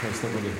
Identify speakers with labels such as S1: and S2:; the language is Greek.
S1: Ευχαριστώ πολύ.